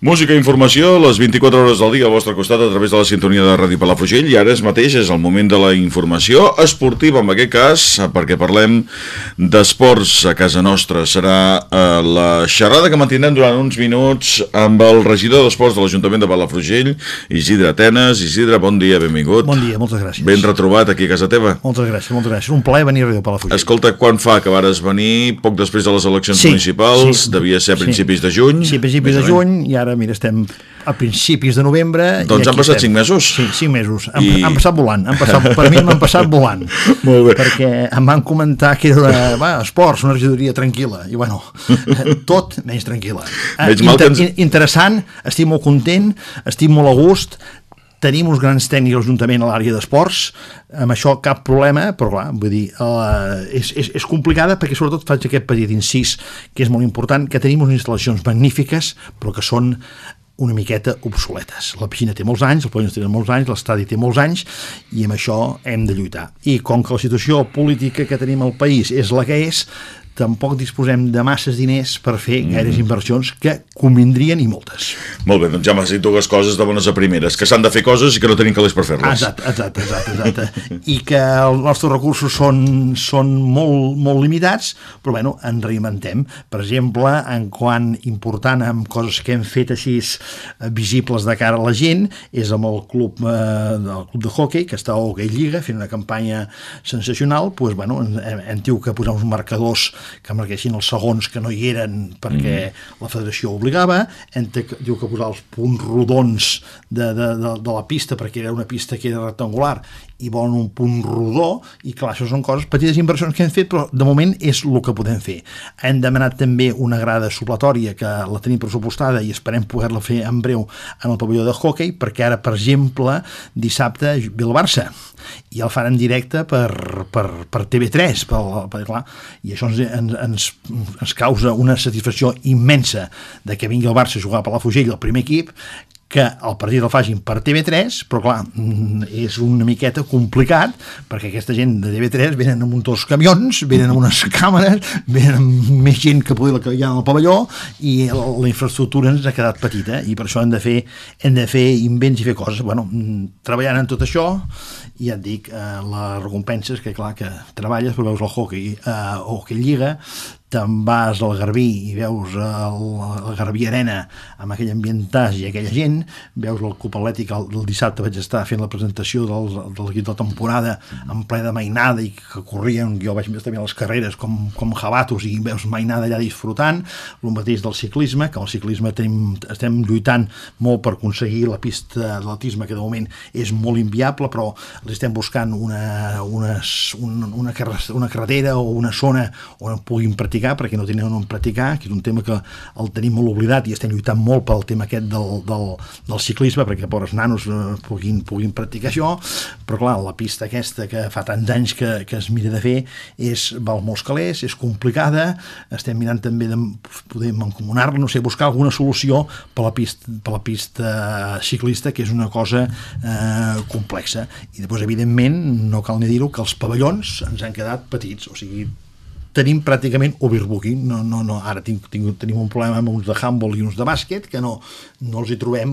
Música i informació, les 24 hores del dia al vostre costat a través de la sintonia de Ràdio Palafrugell. I ara és mateix és el moment de la informació esportiva en aquest cas perquè parlem d'esports. A casa nostra serà eh, la xerrada que mantindrem durant uns minuts amb el regidor d'esports de l'Ajuntament de Palafrugell Isidre Atenes, Isidre, bon dia, benvingut. Bon dia, moltes gràcies. Ben retrobat aquí a casa teva. Moltes gràcies, moltes gràcies, un plaer venir a Ràdio Palafrugell. Escolta, quan fa que vares venir? Poc després de les eleccions Sí, municipals sí. devia ser a Sí. principis de juny. Sí, a principis de juny i ara, mira, estem a principis de novembre i Doncs han passat estem. cinc mesos. Sí, cinc mesos han, I- han passat volant, han passat, per mi m'han passat volant Molt bé. perquè em van comentar que era va, esports, una regidoria tranquil·la i bueno, tot menys tranquil·la Menys mal que ens- in- interessant, estic molt content estic molt a gust tenim uns grans tècnics a l'Ajuntament a l'àrea d'esports, amb això cap problema, però clar, vull dir, uh, és, és, és complicada perquè sobretot faig aquest petit incís que és molt important, que tenim unes instal·lacions magnífiques, però que són una miqueta obsoletes. La piscina té molts anys, el pavelló té molts anys, l'estadi té molts anys, i amb això hem de lluitar. I com que la situació política que tenim al país és la que és, tampoc disposem de masses diners per fer gaires inversions que convindrien i moltes. Molt bé, doncs ja m'has dit dues coses de bones a primeres, que s'han de fer coses i que no tenim calés per fer-les. Exacte, exacte, exacte, exacte. I que els nostres recursos són, són molt, molt limitats, però bueno, ens reinventem. Per exemple, en quant important amb coses que hem fet així eh, visibles de cara a la gent, és amb el club, eh, del club de hockey, que està a Hockey Lliga, fent una campanya sensacional, doncs, bueno, hem, hem tingut que posar uns marcadors que marquessin els segons que no hi eren perquè mm. la federació obligava, de, diu que posar els punts rodons de, de, de, de la pista perquè era una pista que era rectangular i volen un punt rodó i clar, això són coses, petites inversions que hem fet però de moment és el que podem fer hem demanat també una grada supletòria que la tenim pressupostada i esperem poder-la fer en breu en el pavelló de hockey perquè ara, per exemple, dissabte ve el Barça i el fan en directe per, per, per TV3 per, per, clar, i això ens, ens, ens, causa una satisfacció immensa de que vingui el Barça a jugar per la Fugell, el primer equip que el partit el facin per TV3, però clar, mm, és una miqueta complicat, perquè aquesta gent de TV3 venen amb uns dos camions, venen amb unes càmeres, venen amb més gent que poder la que hi ha al pavelló, i la, la infraestructura ens ha quedat petita, i per això hem de fer, hem de fer invents i fer coses. Bueno, mm, treballant en tot això, i ja et dic, eh, les recompenses, que clar, que treballes, però veus el hockey, eh, o hockey lliga, te'n vas al Garbí i veus el, el Garbí Arena amb aquell ambientàs i aquella gent, veus el Club Atlètic el, el dissabte vaig estar fent la presentació del, de l'equip de temporada en ple de mainada i que corrien, jo vaig estar a les carreres com, com jabatos i veus mainada allà disfrutant, el mateix del ciclisme, que el ciclisme tenim, estem lluitant molt per aconseguir la pista d'atletisme que de moment és molt inviable, però els estem buscant una, una, una, una, una carretera o una zona on puguin practicar perquè no tenen on practicar, que és un tema que el tenim molt oblidat i estem lluitant molt pel tema aquest del, del, del ciclisme perquè pobres nanos eh, puguin, puguin practicar això, però clar, la pista aquesta que fa tants anys que, que es mira de fer és, val molts calés, és complicada, estem mirant també de poder mancomunar-la, no sé, buscar alguna solució per la pista, per la pista ciclista, que és una cosa eh, complexa. I després, evidentment, no cal ni dir-ho, que els pavellons ens han quedat petits, o sigui, tenim pràcticament overbooking, no, no, no, ara tinc, tinc, tenim un problema amb uns de handball i uns de bàsquet que no, no els hi trobem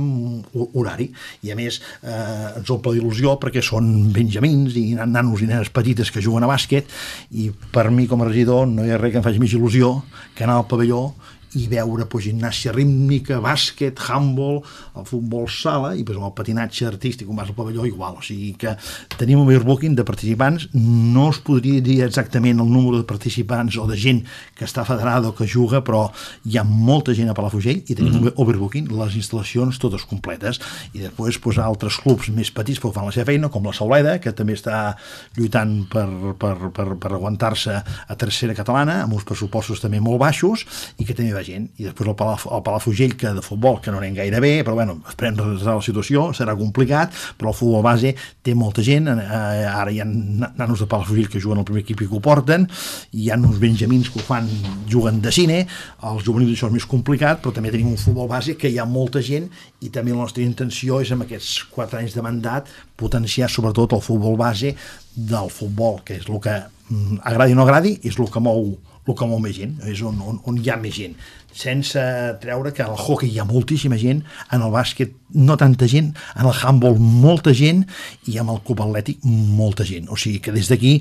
ho- horari. I a més eh, ens omple d'il·lusió perquè són benjamins i nanos i nenes petites que juguen a bàsquet i per mi com a regidor no hi ha res que em faci més il·lusió que anar al pavelló i veure pues, gimnàsia rítmica, bàsquet, handball, el futbol sala i pues, el patinatge artístic, on vas al pavelló igual, o sigui que tenim un overbooking de participants, no us podria dir exactament el número de participants o de gent que està federada o que juga, però hi ha molta gent a Palafrugell i tenim mm -hmm. overbooking, les instal·lacions totes completes. I després pues, altres clubs més petits que fan la seva feina, com la Sauleda, que també està lluitant per, per, per, per aguantar-se a tercera catalana, amb uns pressupostos també molt baixos i que també va gent. I després el, Palaf el Palafrugell, que de futbol, que no anem gaire bé, però bueno, esperem redreçar la situació, serà complicat, però el futbol base té molta gent, eh, ara hi ha na- nanos de Palafrugell que juguen al primer equip i que ho porten, hi ha uns benjamins que ho fan, juguen de cine, els juvenils això és més complicat, però també tenim un futbol base que hi ha molta gent i també la nostra intenció és amb aquests 4 anys de mandat potenciar sobretot el futbol base del futbol, que és el que mm, agradi o no agradi, és el que mou el que mou més gent, és on, on, on hi ha més gent. sense treure que al hockey hi ha moltíssima gent, en el bàsquet no tanta gent, en el handball molta gent i amb el club atlètic molta gent. O sigui que des d'aquí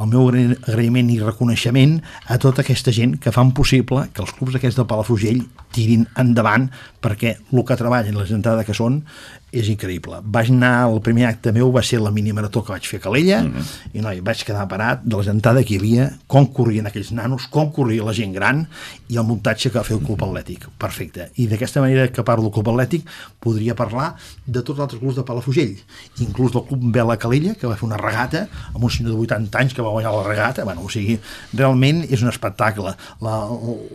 el meu agraïment i reconeixement a tota aquesta gent que fan possible que els clubs aquests de Palafrugell tirin endavant perquè el que treballen, la gentada que són, és increïble. Vaig anar, el primer acte meu va ser la mini marató que vaig fer a Calella, mm -hmm. i noi, vaig quedar parat de la gentada que hi havia, com corrien aquells nanos, com corria la gent gran, i el muntatge que va fer el Club Atlètic. Perfecte. I d'aquesta manera que parlo del Club Atlètic, podria parlar de tots els altres clubs de Palafrugell, inclús del Club Vela Calella, que va fer una regata, amb un senyor de 80 anys que va guanyar la regata, bueno, o sigui, realment és un espectacle. La,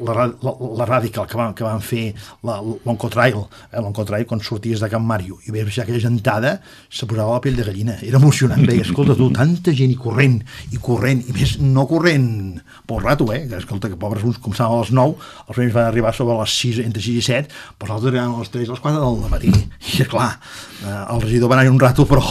la, la, la Radical que van, que van fer l'Oncotrail, eh, l'Oncotrail quan sorties de Camp Màrio, i veure aquella gentada se posava la pell de gallina. Era emocionant, veia, escolta tu, tanta gent i corrent, i corrent, i més no corrent. Pel rato, eh, que escolta que pobres uns començaven a les 9 els primers van arribar sobre les 6, entre 6 i 7 però els altres eren a les 3, a les 4 del matí i clar, eh, el regidor va anar un rato però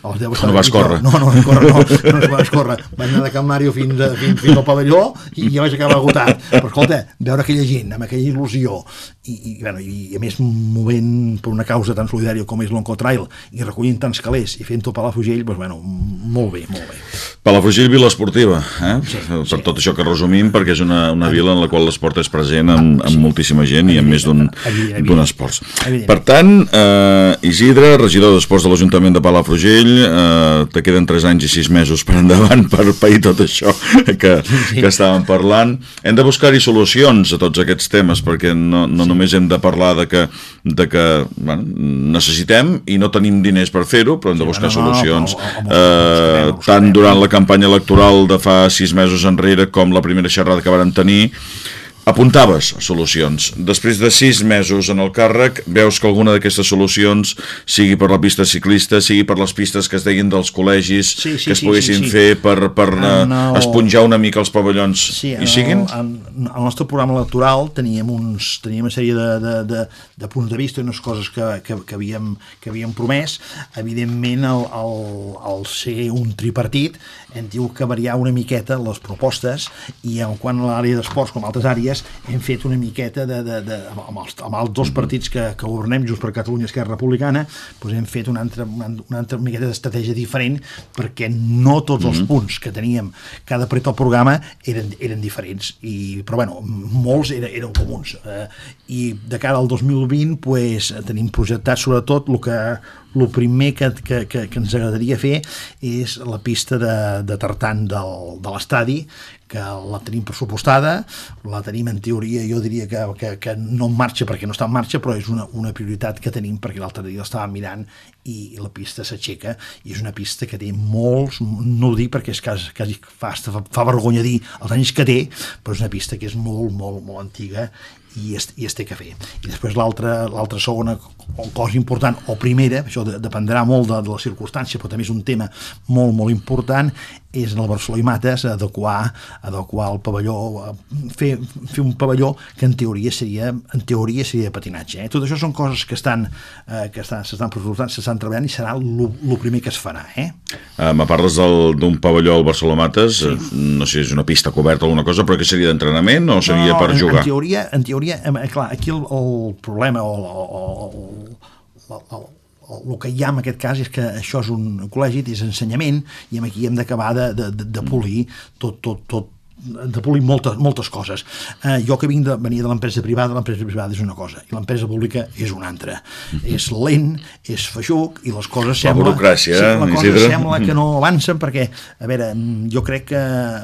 a les 10 no vas córrer no, no, no, no, no, no vas córrer vaig anar de Can Mario fins, a, fins, fins al pavelló i ja vaig acabar agotat però escolta, veure aquella gent amb aquella il·lusió i, i, bueno, i a més movent per una causa tan solidària com és l'Oncotrail i recollint tants calés i fent-ho a Palafrugell, doncs, bueno, molt bé, molt bé. Palafrugell, vila esportiva, eh? Sí, per sí. tot això que resumim, perquè és una, una vila en la qual l'esport és present amb, amb moltíssima gent i amb més d'un esport. Per tant, eh, Isidre, regidor d'Esports de l'Ajuntament de Palafrugell, eh, te queden 3 anys i 6 mesos per endavant per pair tot això que, sí. que estàvem parlant. Hem de buscar-hi solucions a tots aquests temes, perquè no, no sí. només hem de parlar de que, de que bueno, necessitem i no tenim diners per fer-ho, però hem de buscar sí, no, solucions. No, no, no, eh, tant durant la campanya electoral de fa sis mesos enrere com la primera xerrada que vàrem tenir, apuntaves solucions. Després de sis mesos en el càrrec, veus que alguna d'aquestes solucions, sigui per la pista ciclista, sigui per les pistes que es deien dels col·legis, sí, sí, que es poguessin sí, sí. fer per, per el... Eh, esponjar una mica els pavellons, sí, hi siguin? En, en el nostre programa electoral teníem, uns, teníem una sèrie de, de, de, de punts de vista i unes coses que, que, que, havíem, que havíem promès. Evidentment, el, el, el ser un tripartit hem tingut que variar una miqueta les propostes i en quant a l'àrea d'esports com altres àrees dies hem fet una miqueta de, de, de, amb, els, amb els dos partits que, que governem, just per Catalunya i Esquerra Republicana, doncs hem fet una altra, una, una altra miqueta d'estratègia diferent perquè no tots els mm -hmm. punts que teníem cada pret al programa eren, eren diferents, I, però bueno, molts eren, eren comuns. Eh, I de cara al 2020 pues, tenim projectat sobretot el que, el primer que, que, que, que ens agradaria fer és la pista de, de tartan del, de l'estadi, que la tenim pressupostada, la tenim en teoria, jo diria que, que, que no en marxa perquè no està en marxa, però és una, una prioritat que tenim perquè l'altre dia l'estava mirant i la pista s'aixeca i és una pista que té molts, no ho dic perquè és quasi, quasi fa, fa, vergonya dir els anys que té, però és una pista que és molt, molt, molt antiga i es, i es té que fer. I després l'altra segona cosa important, o primera, això dependrà molt de, de la circumstància, però també és un tema molt, molt important, és en el Barcelona i Mates adequar, adequar el pavelló, fer, fer un pavelló que en teoria seria, en teoria seria de patinatge. Eh? Tot això són coses que estan eh, que estan, s'estan proposant, s'estan treballant i serà el primer que es farà. Eh? Uh, me parles d'un pavelló al Barcelona Mates, sí. no sé si és una pista coberta o alguna cosa, però que seria d'entrenament o seria no, per jugar? En, en teoria, en teoria eh, clar, aquí el, el problema o, o, o, o, o el que hi ha en aquest cas és que això és un col·legi, és ensenyament, i aquí hem d'acabar de, de, de polir tot, tot, tot de polir moltes, moltes coses. Eh, jo que vinc de, venia de l'empresa privada, l'empresa privada és una cosa i l'empresa pública és una altra. Mm -hmm. És lent, és feixuc i les coses sembla... La burocràcia, sí, la cosa Isidre. sembla que no avancen perquè, a veure, jo crec que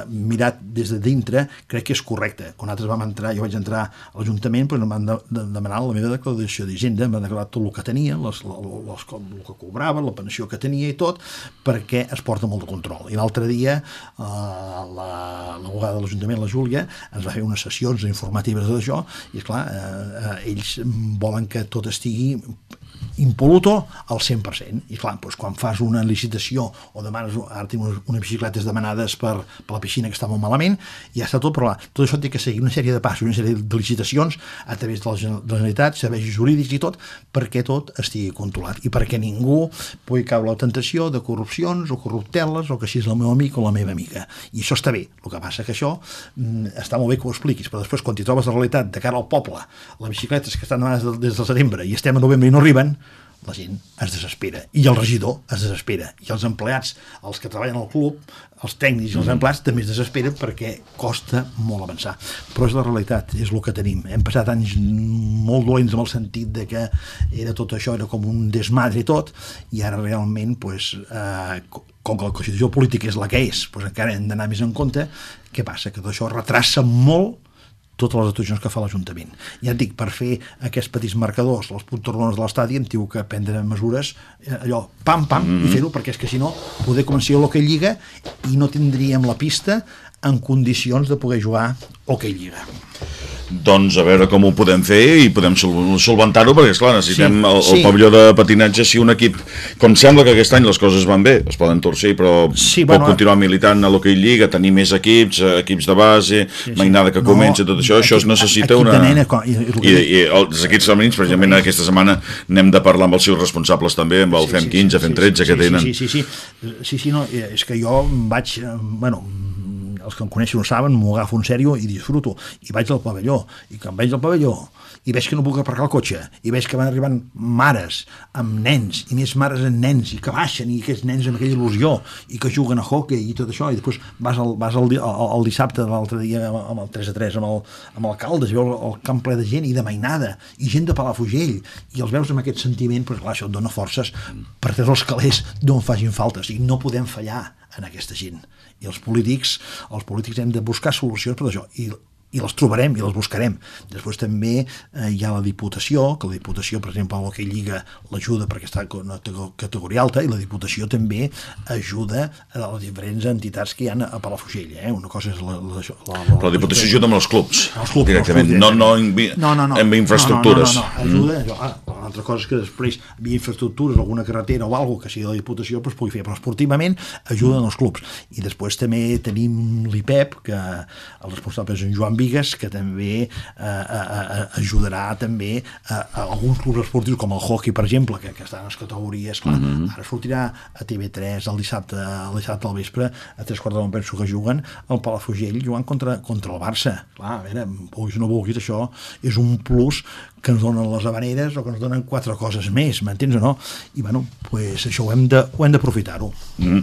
mirat des de dintre, crec que és correcte. Quan nosaltres vam entrar, jo vaig entrar a l'Ajuntament, doncs em van de, de, demanar la meva declaració d'Hisenda, em van declarar tot el que tenia, les, les, el que cobrava, la pensió que tenia i tot, perquè es porta molt de control. I l'altre dia eh, la, la delegada de l'Ajuntament, la Júlia, ens va fer unes sessions informatives d'això i, és clar, eh, eh, ells volen que tot estigui impoluto al 100%. I clar, doncs, quan fas una licitació o demanes, ara tinc unes, unes bicicletes demanades per, per la piscina que està molt malament, ja està tot, però clar, tot això té que seguir una sèrie de passos, una sèrie de licitacions a través de la Generalitat, serveis jurídics i tot, perquè tot estigui controlat i perquè ningú pugui caure la tentació de corrupcions o corrupteles o que si és el meu amic o la meva amiga. I això està bé. El que passa que això mm, està molt bé que ho expliquis, però després quan t'hi trobes la realitat de cara al poble, les bicicletes que estan demanades des del setembre i estem a novembre i no arriben, la gent es desespera. I el regidor es desespera. I els empleats, els que treballen al club els tècnics i els mm. empleats també es desesperen perquè costa molt avançar. Però és la realitat, és el que tenim. Hem passat anys molt dolents en el sentit de que era tot això, era com un desmadre i tot, i ara realment pues, eh, com que la constitució política és la que és, pues encara hem d'anar més en compte què passa? Que tot això retrassa molt totes les actuacions que fa l'Ajuntament. Ja et dic, per fer aquests petits marcadors, els puntorrones de l'estadi, hem tingut que prendre mesures, eh, allò, pam, pam, mm -hmm. i fer-ho, perquè és que si no, poder començar l'Hockey Lliga i no tindríem la pista en condicions de poder jugar Hockey Lliga. Doncs a veure com ho podem fer i podem solventar-ho perquè esclar, necessitem sí, el, el sí. pavelló de patinatge. Si un equip, com sembla que aquest any les coses van bé, es poden torcer però sí, pot bueno, continuar militant a l'Hockey Lliga tenir més equips, eh, equips de base sí, sí. mainada que no, comença, tot això, això es necessita una... Nena, i, i, i els equips femenins, precisament aquesta setmana anem de parlar amb els seus responsables també, amb el sí, FEM 15, sí, FEM 13 sí, que tenen. sí, sí, sí, sí, sí, no, és que jo vaig, eh, bueno els que em coneixen ho saben, m'ho agafo en sèrio i disfruto. I vaig al pavelló, i quan veig al pavelló, i veig que no puc aparcar el cotxe, i veig que van arribant mares amb nens, i més mares amb nens, i que baixen, i aquests nens amb aquella il·lusió, i que juguen a hockey i tot això, i després vas al, vas al, al, al dissabte de l'altre dia amb el 3 a 3, amb el, amb i veus el camp ple de gent, i de mainada, i gent de Palafugell, i els veus amb aquest sentiment, però clar, això et dona forces per fer els calés d'on facin faltes, i no podem fallar en aquesta gent. I els polítics, els polítics hem de buscar solucions per això. I i les trobarem i les buscarem. Després també eh, hi ha la Diputació, que la Diputació, per exemple, el que Lliga l'ajuda perquè està en una categoria alta, i la Diputació també ajuda a les diferents entitats que hi ha a Palafrugell. Eh? Una cosa és la... la, la, la Però la Diputació ajuda amb els clubs, els clubs directament, els clubs, no, no, invi... no, no, no, amb infraestructures. No, no, no, no, ajuda, mm. ah, l'altra cosa és que després hi ha infraestructures, alguna carretera o alguna que sigui de la Diputació pues, pugui fer, però esportivament ajuden els clubs. I després també tenim l'IPEP, que el responsable és en Joan Vigues, que també eh, eh, eh, ajudarà també a, a alguns clubs esportius com el hockey, per exemple, que, que estan en les categories, clar, mm -hmm. ara sortirà a TV3 el dissabte, el dissabte al vespre, a tres quarts de penso que juguen al Palafrugell jugant contra, contra el Barça. Clar, a veure, vulguis o no vulguis, això és un plus que ens donen les habaneres o que ens donen quatre coses més, m'entens o no? I bueno, pues això ho hem d'aprofitar-ho. Mm.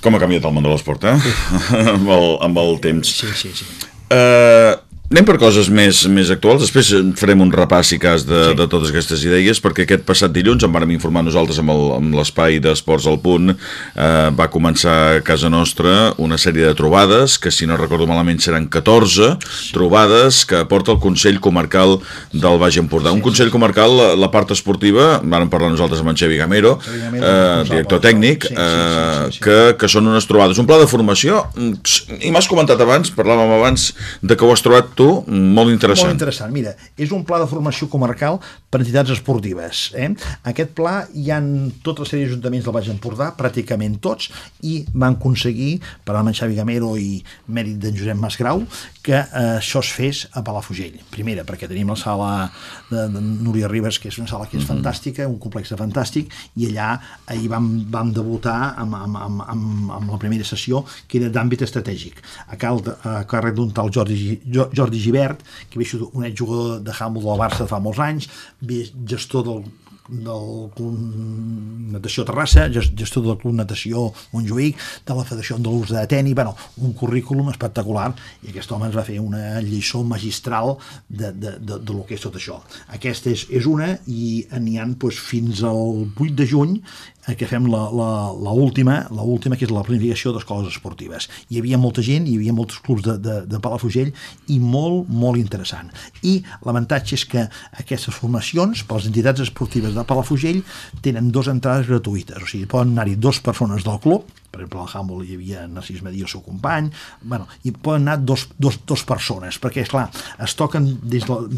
Com ha canviat el món de l'esport, eh? Sí. amb, el, amb el temps. Sí, sí, sí. Uh, Anem per coses més, més actuals, després farem un repàs, si cas, de, sí. de totes aquestes idees, perquè aquest passat dilluns en vàrem informar nosaltres amb l'espai d'Esports al Punt, eh, va començar a casa nostra una sèrie de trobades, que si no recordo malament seran 14 sí. trobades que aporta el Consell Comarcal del Baix Empordà. Sí, un Consell. Comarcal, la, la part esportiva, vàrem parlar nosaltres amb en Xevi Gamero, eh, director tècnic, sí, sí, sí, sí, sí, sí. Que, que són unes trobades. Un pla de formació, i m'has comentat abans, parlàvem abans de que ho has trobat tu, molt interessant. Molt interessant. Mira, és un pla de formació comarcal per entitats esportives. Eh? Aquest pla hi han tota la sèrie d'ajuntaments del Baix Empordà, pràcticament tots, i van aconseguir, per al Xavi Gamero i mèrit d'en Josep Masgrau, que eh, això es fes a Palafrugell. Primera, perquè tenim la sala de, de Núria Ribes, que és una sala que és mm -hmm. fantàstica, un complex fantàstic, i allà ahir vam, vam debutar amb, amb, amb, amb, amb la primera sessió, que era d'àmbit estratègic. A, cal, a càrrec d'un tal Jordi, Jordi Givert, que ve un exjugador de handball del Barça fa molts anys, gestor del del Club Natació Terrassa, gestor del Club Natació Montjuïc, de la Federació Andalús de Teni, bueno, un currículum espectacular i aquest home ens va fer una lliçó magistral de, de, de, de lo que és tot això. Aquesta és, és una i n'hi ha doncs, fins al 8 de juny Eh, que fem la, la, la última, la última, que és la planificació d'escoles esportives. Hi havia molta gent, hi havia molts clubs de, de, de Palafrugell i molt, molt interessant. I l'avantatge és que aquestes formacions, per les entitats esportives de Palafrugell tenen dues entrades gratuïtes, o sigui, poden anar-hi dues persones del club, per exemple, al Humble hi havia Narcís Medí, el seu company, bueno, i poden anar dos, dos, dos persones, perquè, és clar, es toquen des, del,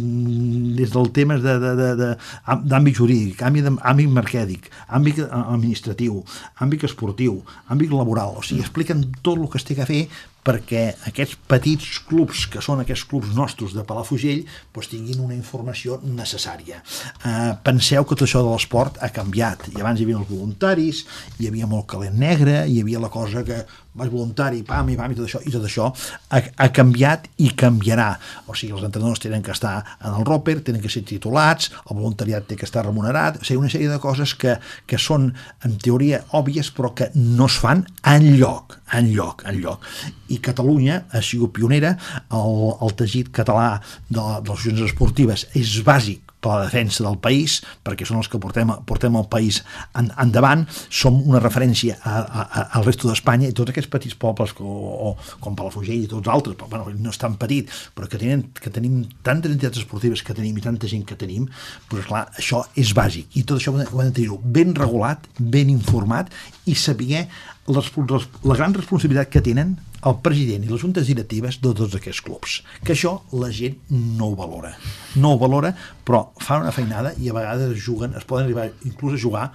des del tema d'àmbit de, de, de, jurídic, àmbit, àmbit mercèdic, àmbit administratiu, àmbit esportiu, àmbit laboral, o sigui, expliquen tot el que es té que fer perquè aquests petits clubs, que són aquests clubs nostres de Palafrugell, doncs tinguin una informació necessària. Eh, penseu que tot això de l'esport ha canviat, i abans hi havia els voluntaris, hi havia molt calent negre, hi havia la cosa que vas voluntari, pam, i pam, i tot això, i tot això ha, ha canviat i canviarà. O sigui, els entrenadors tenen que estar en el roper, tenen que ser titulats, el voluntariat té que estar remunerat, o sigui, una sèrie de coses que, que són, en teoria, òbvies, però que no es fan en lloc, en lloc, en lloc. I Catalunya ha sigut pionera, el, el teixit català de, de les associacions esportives és bàsic per la defensa del país, perquè són els que portem, portem el país en, endavant, som una referència a, a, a, al resto d'Espanya i tots aquests petits pobles o, o, com Palafrugell i tots els altres, però, bueno, no és tan petit, però que, tenen, que tenim tantes entitats esportives que tenim i tanta gent que tenim, doncs clar, això és bàsic. I tot això ho hem de tenir ben regulat, ben informat i saber les, la gran responsabilitat que tenen el president i les juntes directives de tots aquests clubs. Que això la gent no ho valora. No ho valora, però fan una feinada i a vegades juguen, es poden arribar inclús a jugar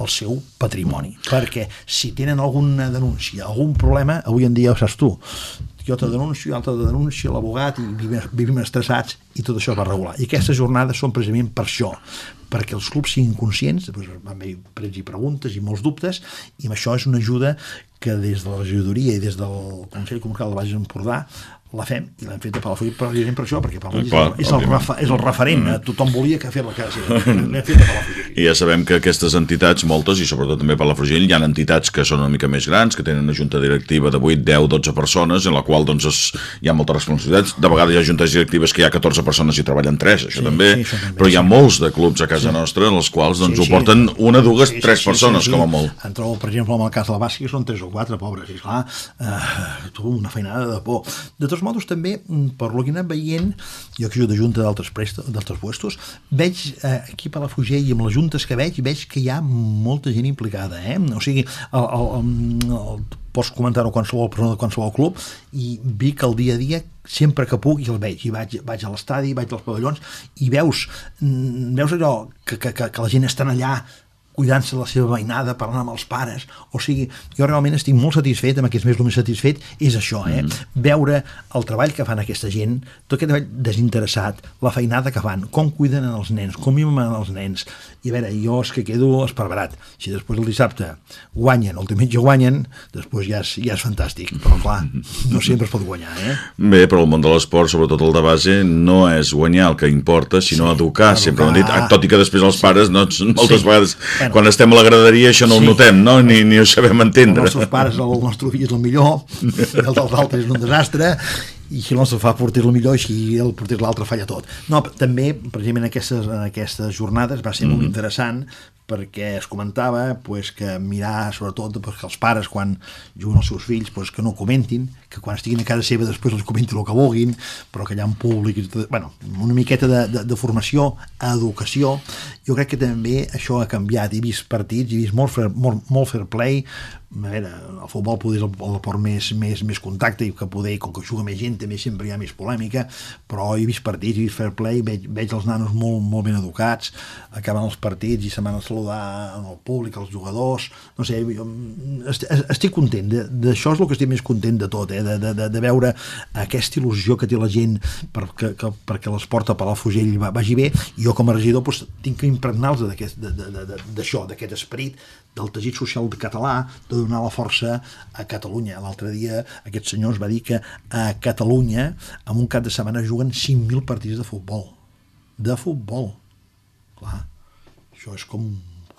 al seu patrimoni. Perquè si tenen alguna denúncia, algun problema, avui en dia ho saps tu, jo te denuncio, altre te denuncia, l'abogat, i vivim, vivim estressats, i tot això va regular. I aquestes jornades són precisament per això, perquè els clubs siguin conscients, després van haver prets i preguntes i molts dubtes, i això és una ajuda que des de la regidoria i des del Consell Comarcal de Baix Empordà la fem i l'hem fet a Palafrugell precisament per això, perquè Palafrugell és, el, és, el és el referent, mm. tothom volia que fer la casa l'hem fet a Palafrugell. I ja sabem que aquestes entitats, moltes, i sobretot també Palafrugell, hi ha entitats que són una mica més grans, que tenen una junta directiva de 8, 10, 12 persones, en la qual doncs, es, hi ha moltes responsabilitats. De vegades hi ha juntes directives que hi ha 14 persones i treballen 3, això, sí, també, sí, això també, però hi ha molts de clubs a casa sí. nostra en els quals doncs, sí, sí. ho porten una, dues, sí, tres sí, persones, sí, sí. com a molt. En trobo, per exemple, en el cas de la Bàsquia són 3 o 4 pobres, i clar, eh, una feinada de por. De tots modos, també per lo que he veient, jo que soc de junta d'altres puestos, veig eh, aquí a Palafrugell i amb les juntes que veig, veig que hi ha molta gent implicada, eh? O sigui, el, el, el, el pots comentar-ho qualsevol persona de qualsevol club i vi que el dia a dia sempre que puc i el veig, i vaig, vaig a l'estadi, vaig als pavellons i veus, mm, veus allò que, que, que, que la gent està allà cuidant-se la seva veïnada, parlant amb els pares. O sigui, jo realment estic molt satisfet, amb aquests més el més satisfet, és això, eh? Mm. Veure el treball que fan aquesta gent, tot aquest treball desinteressat, la feinada que fan, com cuiden els nens, com mimen els nens. I a veure, jo és que quedo esperberat. Si després el dissabte guanyen, el diumenge guanyen, després ja és, ja és fantàstic. Però clar, no sempre es pot guanyar, eh? Bé, però el món de l'esport, sobretot el de base, no és guanyar el que importa, sinó sí, educar, educar, sempre ho han dit, tot i que després els pares, no, moltes sí. vegades bueno, quan estem a la graderia això no sí. ho notem, no? Ni, ni ho sabem entendre. Els nostres pares, el nostre fill és el millor, el dels altres és un desastre, i nostre fa porter el millor i el porter l'altre falla tot. No, també, precisament en aquestes, en aquestes jornades va ser mm -hmm. molt interessant perquè es comentava pues, que mirar sobretot pues, que els pares quan juguen els seus fills pues, que no comentin, que quan estiguin a casa seva després els comentin el que vulguin, però que hi ha un públic, i tot, bueno, una miqueta de, de, de formació, educació, jo crec que també això ha canviat, he vist partits, he vist molt fair, molt, molt fair play, a veure, el futbol poder és el, el més, més, més contacte i que poder, com que juga més gent, també sempre hi ha més polèmica, però he vist partits, he vist fair play, veig, veig els nanos molt, molt ben educats, acaben els partits i se van a saludar al públic, als jugadors, no sé, jo, estic content, d'això és el que estic més content de tot, eh? de, de, de, de veure aquesta il·lusió que té la gent perquè, que, perquè l'esport a Palafrugell vagi bé, i jo com a regidor doncs, tinc que impregnar-los d'això, d'aquest esperit, del teixit social català, de donar la força a Catalunya. L'altre dia aquest senyor ens va dir que a Catalunya en un cap de setmana juguen 5.000 partits de futbol. De futbol. Clar, això és com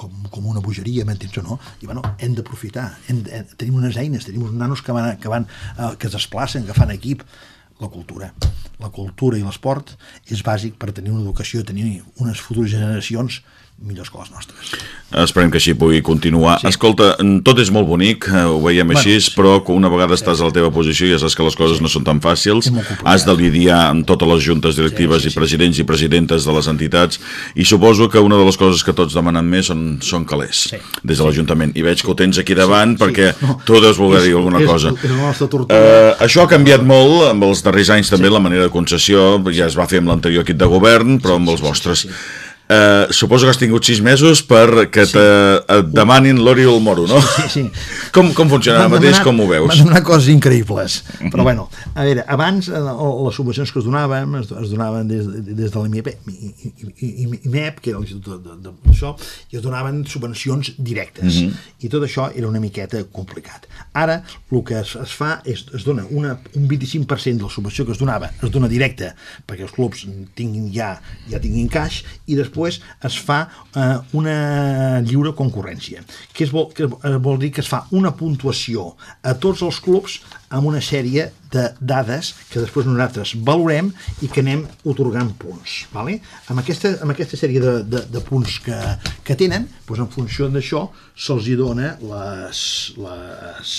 com, com una bogeria, m'entens o no? I bueno, hem d'aprofitar, tenim unes eines, tenim uns nanos que van, que, van eh, que es desplacen, que fan equip, la cultura. La cultura i l'esport és bàsic per tenir una educació, tenir unes futures generacions millors que les nostres. Esperem que així pugui continuar. Sí. Escolta, tot és molt bonic, eh, ho veiem bueno, així, sí. però una vegada estàs a la teva posició ja saps que les coses sí. no són tan fàcils, has de lidiar amb totes les juntes directives sí, sí, sí. i presidents i presidentes de les entitats, i suposo que una de les coses que tots demanen més són, són calés, sí. des de l'Ajuntament. I veig que ho tens aquí davant sí, perquè sí. No. tu deus voler és, dir alguna és, cosa. És, és uh, això ha canviat molt amb els darrers anys també sí. la manera de concessió, ja es va fer amb l'anterior equip de govern, però amb els vostres. Sí, sí, sí eh, suposo que has tingut sis mesos per que sí. te, et demanin l'Ori o el Moro, no? Sí, sí. Com, com funciona ara mateix, com ho veus? Van demanar coses increïbles, però bueno, a veure, abans eh, les subvencions que es donaven es, es donaven des, des de l'IMEP, que era l'Institut d'això, i es donaven subvencions directes, mm -hmm. i tot això era una miqueta complicat. Ara, el que es, es fa és, es dona una, un 25% de la subvenció que es donava, es dona directa perquè els clubs tinguin ja, ja tinguin caix, i després després es fa eh, una lliure concurrència, que, és vol, que eh, vol dir que es fa una puntuació a tots els clubs amb una sèrie de dades que després nosaltres valorem i que anem otorgant punts. Vale? Amb, aquesta, amb aquesta sèrie de, de, de punts que, que tenen, doncs en funció d'això se'ls dona les, les,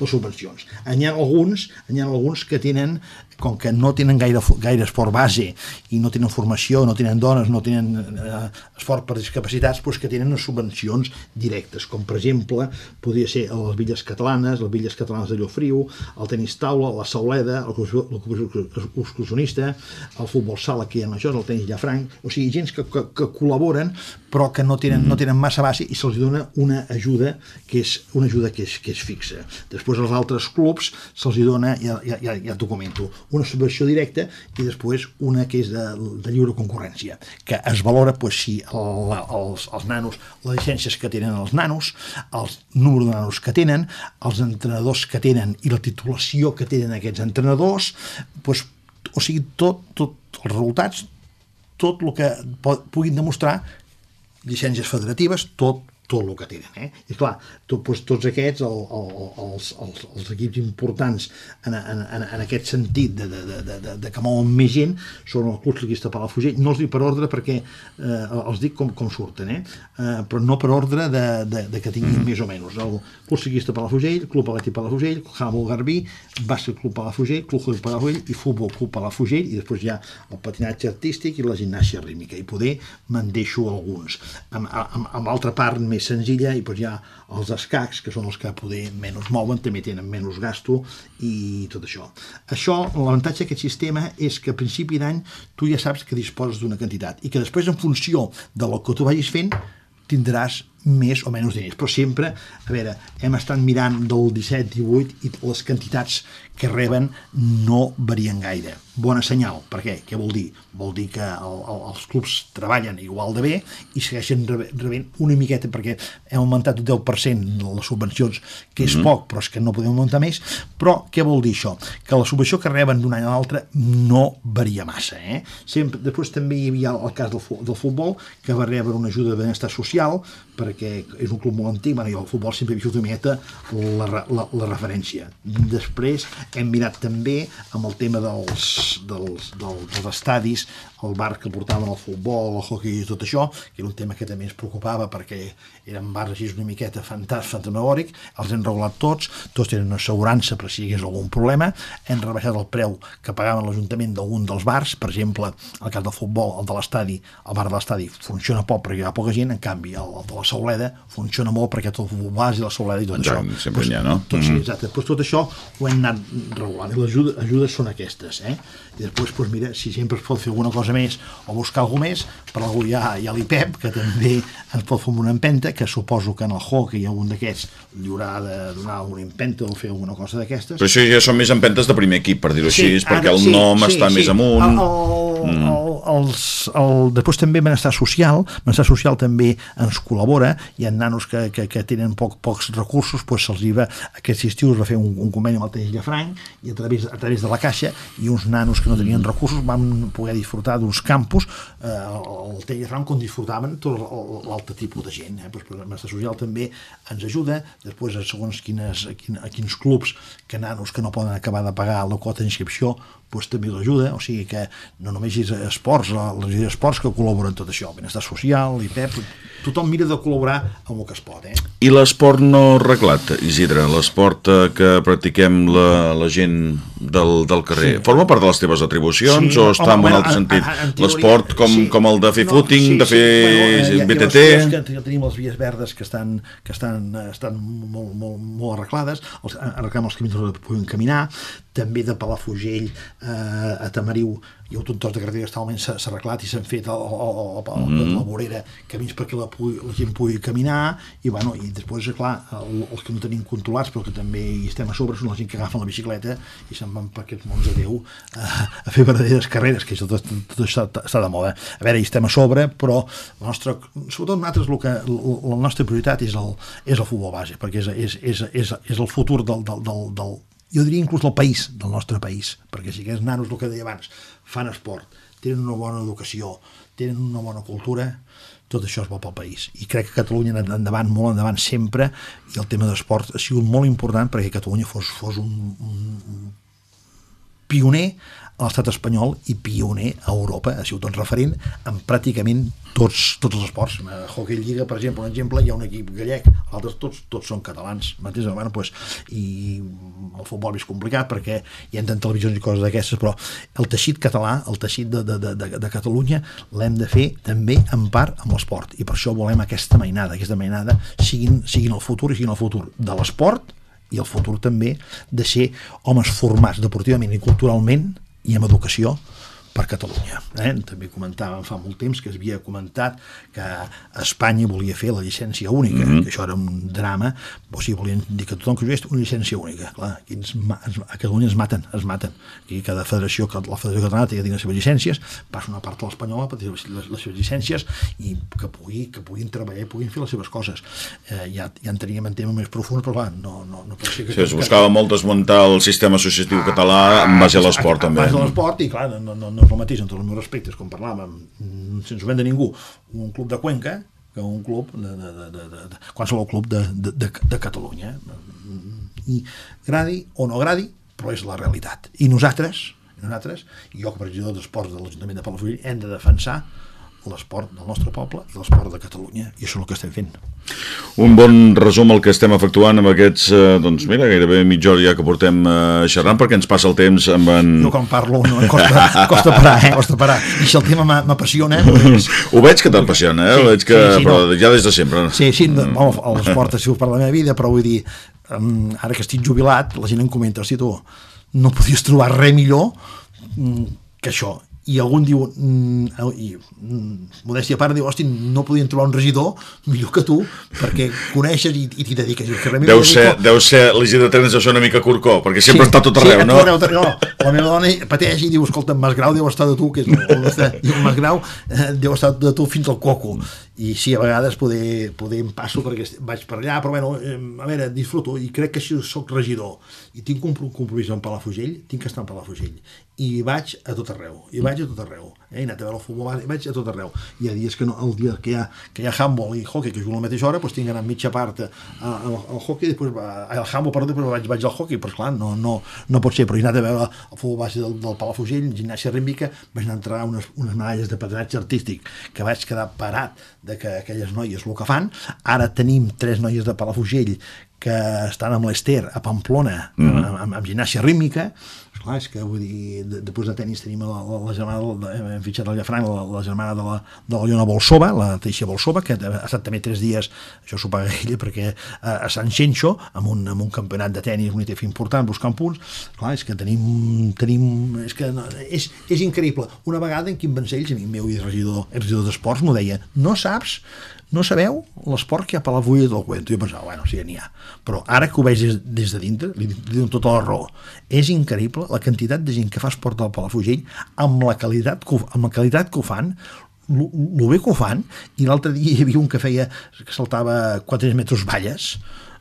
les subvencions. N'hi ha alguns, hi ha alguns que tenen com que no tenen gaire, gaire esport base i no tenen formació, no tenen dones, no tenen eh, esport per discapacitats, doncs que tenen subvencions directes, com per exemple podria ser a les villes catalanes, les villes catalanes de Llofriu, el tenis taula, la Sauleda, l'excursionista, el futbol sala ha en això, el tenis llafranc, o sigui, gens que, que, que col·laboren però que no tenen, no tenen massa base i se'ls dona una ajuda que és una ajuda que és, que és fixa. Després als altres clubs se'ls dona, ja, ja, ja t'ho comento, una subvenció directa i després una que és de, de lliure concurrència, que es valora pues, si el, els, els nanos, les llicències que tenen els nanos, els número de nanos que tenen, els entrenadors que tenen i la titulació que tenen aquests entrenadors, pues, o sigui, tot, tot els resultats, tot el que puguin demostrar llicències federatives, tot tot el que tenen. Eh? I clar, tot, doncs, tots aquests, el, el, els, els, els equips importants en, en, en, en aquest sentit de, de, de, de, de que mouen més gent són el Club Ciclista Palafrugell. No els dic per ordre perquè eh, els dic com, com surten, eh? eh? però no per ordre de, de, de que tinguin mm. més o menys. El Club Ciclista Palafrugell, Club Atlètic Palafrugell, Jamol Garbí, Bàsquet Club Palafrugell, Club Club Palafrugell i Futbol Club Palafrugell i després hi ha el patinatge artístic i la gimnàsia rítmica i poder me'n deixo alguns. Amb, amb, amb l'altra part més senzilla i doncs hi ha els escacs, que són els que poder menys mouen, també tenen menys gasto i tot això. Això, l'avantatge d'aquest sistema és que a principi d'any tu ja saps que disposes d'una quantitat i que després en funció de lo que tu vagis fent tindràs més o menys diners, però sempre, a veure, hem estat mirant del 17-18 i les quantitats que reben no varien gaire. Bona senyal, per què? Què vol dir? Vol dir que el, el, els clubs treballen igual de bé i segueixen rebent una miqueta, perquè hem augmentat un 10% de les subvencions, que és mm -hmm. poc, però és que no podem augmentar més, però què vol dir això? Que la subvenció que reben d'un any a l'altre no varia massa. Eh? Sempre, després també hi havia el cas del, del futbol, que va rebre una ajuda de benestar social, perquè és un club molt antic, bueno, i el futbol sempre he vist una miqueta la, la, la referència. Després hem mirat també amb el tema dels, dels, dels, dels estadis, el bar que portaven el futbol, el hockey i tot això, que era un tema que també ens preocupava perquè eren bars així una miqueta fantasmagòric, els hem regulat tots, tots tenen una assegurança per si hi hagués algun problema, hem rebaixat el preu que pagaven l'Ajuntament d'algun dels bars, per exemple, el cas del futbol, el de l'estadi, el bar de l'estadi funciona poc perquè hi ha poca gent, en canvi el, el de la Sauleda funciona molt perquè tot el bars i la Sauleda i tot ja, això. Sempre hi ha, no? Tot, sí, mm-hmm. exacte. Pues tot això ho hem anat regulant i les ajudes, ajudes són aquestes, eh? I després, pues, mira, si sempre es pot fer alguna cosa més o buscar alguna més, per algú hi ha, hi ha l'IPEP, que també ens pot fer una empenta, que suposo que en el hockey hi ha un d'aquests li haurà de donar una empenta o fer alguna cosa d'aquestes. Però això ja són més empentes de primer equip, per dir-ho sí, així, perquè ara, el sí, nom sí, està sí. més amunt. El, el, mm. el, els, el, després també benestar social, benestar social també ens col·labora hi ha nanos que, que, que tenen poc, pocs recursos, doncs se'ls va, aquest estiu es va fer un, un conveni amb el Teix Llafranc i a través, a través de la Caixa i uns nanos que no tenien recursos van poder disfrutar d'uns campus eh, el Teix Llafranc com disfrutaven tot l'altre tipus de gent. Eh? Pues, el Mestre Social també ens ajuda, després segons quines, quin, a quins clubs que nanos que no poden acabar de pagar la quota d'inscripció pues, també l'ajuda, o sigui que no només és esports, les esports que col·laboren en tot això, benestar social, IPEP, tothom mira de col·laborar amb el que es pot. Eh? I l'esport no reglat, Isidre, l'esport eh, que practiquem la, la gent del, del carrer, sí. forma part de les teves atribucions sí, o està home, en un altre sentit? L'esport com, sí. com el de fer no, footing, sí, de fer sí, bueno, BTT... Que tenim les vies verdes que estan, que estan, estan molt, molt, molt arreglades, els, arreglem els camins que puguin caminar, també de Palafrugell eh, a Tamariu ha un tros de carretera que totalment s'ha arreglat i s'han fet a, a, a, a, mm. la vorera camins perquè la, pugui, la gent pugui caminar i, bueno, i després, clar, el, els que no tenim controlats però que també hi estem a sobre són la gent que agafen la bicicleta i se'n van per aquests mons de Déu a, a fer verdaderes carreres que tot, tot, tot està, està de moda a veure, hi estem a sobre però la nostra, sobretot nosaltres el que, la nostra prioritat és el, és el futbol base perquè és, és, és, és, és el futur del, del, del, del jo diria inclús del país, del nostre país, perquè si aquests nanos, el que deia abans, fan esport, tenen una bona educació, tenen una bona cultura, tot això és bo pel país. I crec que Catalunya ha anat endavant, molt endavant sempre, i el tema d'esport ha sigut molt important perquè Catalunya fos, fos un, un pioner a l'estat espanyol i pioner a Europa, ha sigut un referent en pràcticament tots, tots els esports. A Hockey Lliga, per exemple, un exemple, hi ha un equip gallec, altres tots, tots són catalans. Mateix, bueno, pues, I el futbol és complicat perquè hi tant televisions i coses d'aquestes, però el teixit català, el teixit de, de, de, de Catalunya, l'hem de fer també en part amb l'esport. I per això volem aquesta mainada, aquesta mainada siguin, siguin el futur i siguin el futur de l'esport i el futur també de ser homes formats deportivament i culturalment i amb educació per Catalunya. Eh? També comentàvem fa molt temps que es havia comentat que Espanya volia fer la llicència única, mm -hmm. que això era un drama, o sigui, volien dir que tothom que jugués una llicència única. Clar, aquí ens, a Catalunya es maten, es maten. Aquí cada federació, la Federació Catalana té les seves llicències, passa una part de l'espanyola per tenir les, les, seves llicències i que, pugui, que puguin treballar i puguin fer les seves coses. Eh, ja, ja entraríem en tema més profund, però clar, no, no, no pot ser que... Sí, es buscava que... molt desmuntar el sistema associatiu ah, català en base a l'esport, també. En base a l'esport, i clar, no, no, no és el mateix, tots els meus respectes, com parlàvem, mm, sense ofendre ningú, un club de Cuenca que un club, de, de, de, de, de, qualsevol club de, de, de, de Catalunya. I gradi o no gradi, però és la realitat. I nosaltres, nosaltres, jo com a regidor d'esports de l'Ajuntament de Palafrugell, hem de defensar l'esport del nostre poble i l'esport de Catalunya, i això és el que estem fent. Un bon resum el que estem efectuant amb aquests, eh, doncs mira, gairebé mitja hora ja que portem eh, xerrant perquè ens passa el temps amb en... Jo quan parlo no costa, costa parar, eh? Costa parar. I si el tema m'apassiona... Doncs... Ho veig que t'apassiona, eh? Sí, veig que, sí, sí, però no. ja des de sempre. Sí, sí, no, l'esport ha sigut per la meva vida, però vull dir, ara que estic jubilat, la gent em comenta, si tu no podies trobar res millor mm, que això i algú diu mm, i, mm, modèstia a part diu, hosti, no podien trobar un regidor millor que tu perquè coneixes i, i t'hi dediques i que deu, ser, dedico... deu ser l'Isidre Trenes deu ser una mica curcó perquè sempre sí, està tot arreu, sí, no? Tot arreu, no? la meva dona pateix i diu, escolta, en Masgrau deu estar de tu que és el, el, el Masgrau eh, deu estar de tu fins al coco i sí, a vegades poder, poder em passo perquè vaig per allà, però bueno, eh, a veure, disfruto i crec que si sóc regidor i tinc un compromís amb Palafrugell, tinc que estar en Palafrugell i vaig a tot arreu i vaig a tot arreu, eh? he anat a veure el futbol i vaig a tot arreu, hi ha dies que no, el dia que hi ha, que hi ha handball i hockey que juguen a la mateixa hora, doncs tinc anat mitja part al, al hockey, després va, al handball perdó, després vaig, vaig al hockey, però clar, no, no, no pot ser, però he anat a veure el futbol base del, del Palafrugell, gimnàsia rítmica, vaig anar a entrar unes, unes medalles de patronatge artístic que vaig quedar parat de que aquelles noies el que fan. Ara tenim tres noies de Palafrugell que estan amb l'Ester a Pamplona, mm -hmm. amb, amb, amb ginàsia rítmica, clar, és que vull dir, de, després de tennis tenim la, la, la germana, de, hem fitxat el Llafranc, la, la germana de la, de la Liona Bolsova, la Teixia Bolsova, que ha estat també tres dies, això s'ho paga ella, perquè a, a Sant Xenxo, amb un, amb un campionat de tennis, un ITF important, buscant punts, clar, és que tenim, tenim és que no, és, és increïble. Una vegada en Quim Vancells, amic meu i regidor, regidor d'esports, m'ho deia, no saps no sabeu l'esport que hi ha per la fulla del cuento. Jo pensava, bueno, sí, n'hi ha. Però ara que ho veig des, des de dintre, li, li dono tota la raó. És increïble la quantitat de gent que fa esport del Palafrugell amb la qualitat que, amb la qualitat que ho fan, el bé que ho fan, i l'altre dia hi havia un que feia, que saltava 4 metres valles,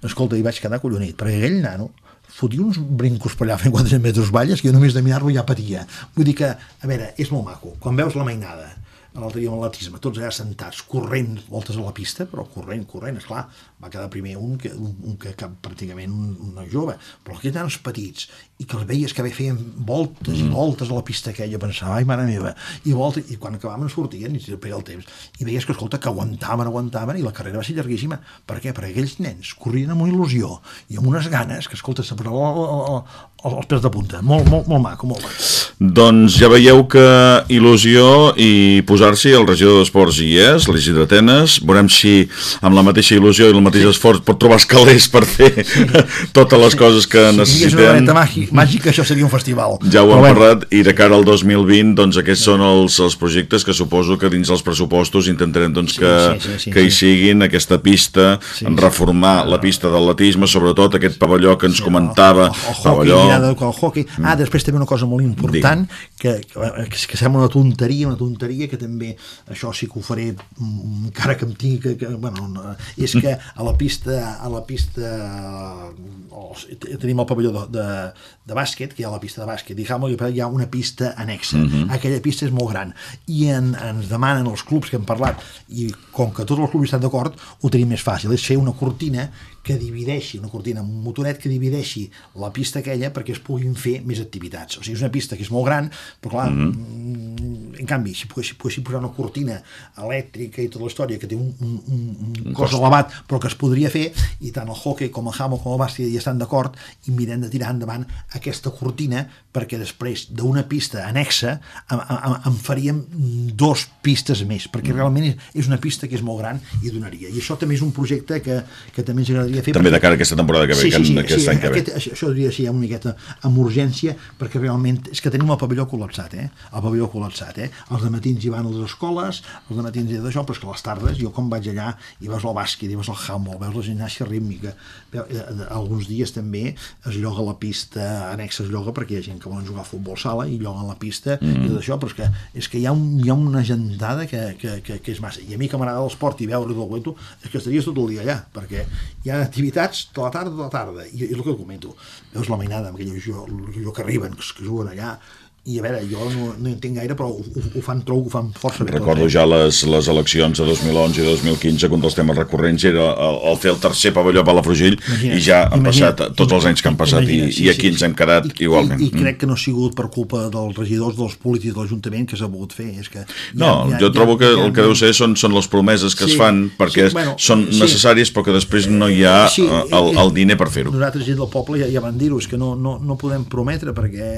escolta, hi vaig quedar collonit, perquè aquell nano fotia uns brincos per allà fent 4 metres valles que jo només de mirar-lo ja patia. Vull dir que, a veure, és molt maco. Quan veus la mainada, l'altre dia amb l'atletisme, tots allà sentats, corrent voltes a la pista, però corrent, corrent, és clar, va quedar primer un que, un, un que cap, pràcticament un, un jove, però aquells nans petits, i que els veies que feien voltes mm. i voltes a la pista aquella, pensava, ai, mare meva, i, voltes, i quan acabaven sortien, i si el temps, i veies que, escolta, que aguantaven, aguantaven, i la carrera va ser llarguíssima. Per què? Perquè aquells nens corrien amb una il·lusió i amb unes ganes que, escolta, se posava els pèls de punta. Molt, molt, molt maco, molt maco. Doncs ja veieu que il·lusió i posar-s'hi el regidor d'Esports hi és, l'Isidre Atenes. Veurem si amb la mateixa il·lusió i el mateix sí. esforç pot trobar escalers per fer sí. totes les coses que si necessitem. Si una màgica, màgica, això seria un festival. Ja ho hem bueno. parlat, i de cara al 2020, doncs aquests sí. són els, els projectes que suposo que dins els pressupostos intentarem doncs, que, sí, sí, sí, sí, que hi siguin aquesta pista, sí, en reformar sí. la pista d'atletisme, sobretot aquest pavelló que ens sí, comentava, el, el, el pavelló del hockey. Mm. Ah, després també una cosa molt important, que, que, que sembla una tonteria, una tonteria, que també això sí que ho faré mm, encara que em tingui que, que bueno, no, és que a la pista a la pista oh, tenim el pavelló de, de, de bàsquet, que hi ha la pista de bàsquet, i hi ha una pista anexa. Mm -hmm. Aquella pista és molt gran. I en, ens demanen els clubs que hem parlat, i com que tots els clubs estan d'acord, ho tenim més fàcil, és fer una cortina que divideixi, una cortina un motoret que divideixi la pista aquella perquè es puguin fer més activitats. O sigui, és una pista que és molt gran, però clar, mm -hmm. en canvi, si poguéssim, poguéssim posar una cortina elèctrica i tota la història que té un, un, un, un cost elevat, però que es podria fer, i tant el hockey com el hammock com el bàsquet hi estan d'acord, i mirem de tirar endavant aquesta cortina perquè després d'una pista anexa en, en, en faríem dos pistes més, perquè mm. realment és una pista que és molt gran i donaria. I això també és un projecte que, que també ens agradaria podria fer... També perquè... de cara a aquesta temporada que ve, sí, sí, sí, aquest sí, any que ve. Aquest, això diria ser una miqueta amb urgència, perquè realment és que tenim el pavelló col·lapsat, eh? El pavelló col·lapsat, eh? Els matins hi van a les escoles, els matins hi d'això, però és que a les tardes, jo com vaig allà, i veus el bàsquet, i veus el handball, veus la gimnàsia rítmica, eh, eh, alguns dies també es lloga la pista, anexa es lloga perquè hi ha gent que volen jugar a futbol sala i lloguen la pista mm. i tot això, però és que, és que hi, ha un, hi ha una gentada que, que, que, que és massa. I a mi que m'agrada l'esport i veure del gueto, és que estaries tot el dia allà, perquè hi ha activitats de la tarda de la tarda, i, i el que comento, veus la mainada amb aquell jo, jo que arriben, que, que juguen allà, i a veure, jo no, no entenc gaire però ho, ho fan trobo, ho fan força bé recordo eh? ja les, les eleccions de 2011 i 2015 que un dels temes recurrents era el, el fer el tercer pavelló a Palafrugell i ja han passat tots els anys que han passat i, sí, i aquí sí, ens hem quedat i, igualment. i, i crec que no ha sigut per culpa dels regidors dels polítics de l'Ajuntament que s'ha volgut fer és que no, ja, jo trobo que el que deu ser són, són les promeses que sí, es fan perquè sí, bueno, són sí, necessàries però que després no hi ha sí, eh, el, el diner per fer-ho. nosaltres gent del poble ja, ja van dir-ho és que no, no, no podem prometre perquè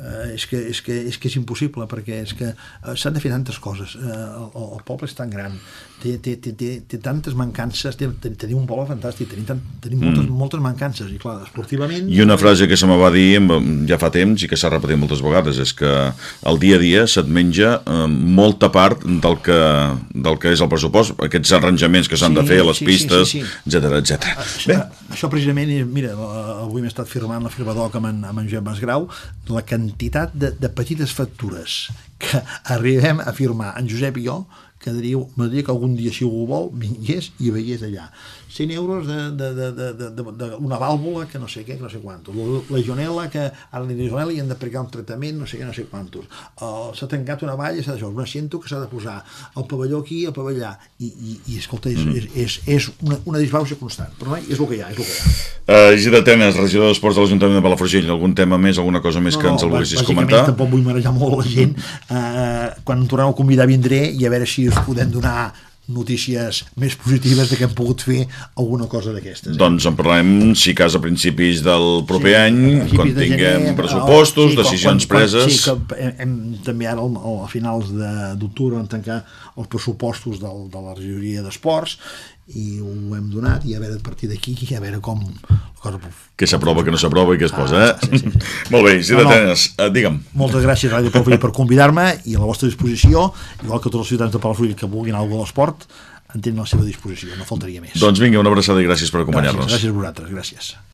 eh, és, que, és, que, és que és impossible perquè és que eh, s'han de fer tantes coses eh, el, el poble és tan gran té, té, té, té, té tantes mancances té, té, tenim un poble fantàstic tenim, tant, tenim moltes, mm. moltes mancances i clar, esportivament i una frase que se me va dir ja fa temps i que s'ha repetit moltes vegades és que el dia a dia se't menja eh, molta part del que, del que és el pressupost aquests arranjaments que s'han sí, de fer a les sí, pistes sí, sí, sí. etc etc. Això, això precisament mira, avui m'he estat firmant la firma d'OC amb, en, amb en Josep Masgrau la quantitat de, de petites factures que arribem a firmar en Josep i jo m'agradaria que algun dia, si algú vol, vingués i veiés allà. 100 euros d'una vàlvula que no sé què, que no sé quantos. La legionela, que ara la legionela hi han d'aplicar un tractament, no sé què, no sé quantos. Uh, s'ha tancat una valla, s'ha d'això, un asiento que s'ha de posar el pavelló aquí, el pavellà. I, i, i escolta, és, mm. és, és, és una, una disbauxa constant. Però no, és el que hi ha, és el que hi ha. Uh, Isidre Tenes, regidor d'Esports de l'Ajuntament de Palafrugell, algun tema més, alguna cosa més no, que ens el volguessis comentar? tampoc vull marejar molt la gent. Uh, quan em torneu a convidar vindré i a veure si us podem donar notícies més positives de que hem pogut fer alguna cosa d'aquestes. Eh? Doncs en parlarem, si cas, a principis del proper sí, any, quan de tinguem gener, pressupostos, sí, decisions quan, preses... sí, que hem, també ara a finals d'octubre vam tancar els pressupostos del, de la regidoria d'esports i ho hem donat i a veure a partir d'aquí a veure com que s'aprova, que no s'aprova i que es posa eh? ah, sí, sí, sí. molt bé, si no, no. Tenes, uh, digue'm moltes gràcies Ràdio Palafrugell per convidar-me i a la vostra disposició igual que tots els ciutadans de Palafrugell que vulguin alguna de l'esport en tenen a la seva disposició, no faltaria més doncs vinga, una abraçada i gràcies per acompanyar-nos gràcies, gràcies a vosaltres, gràcies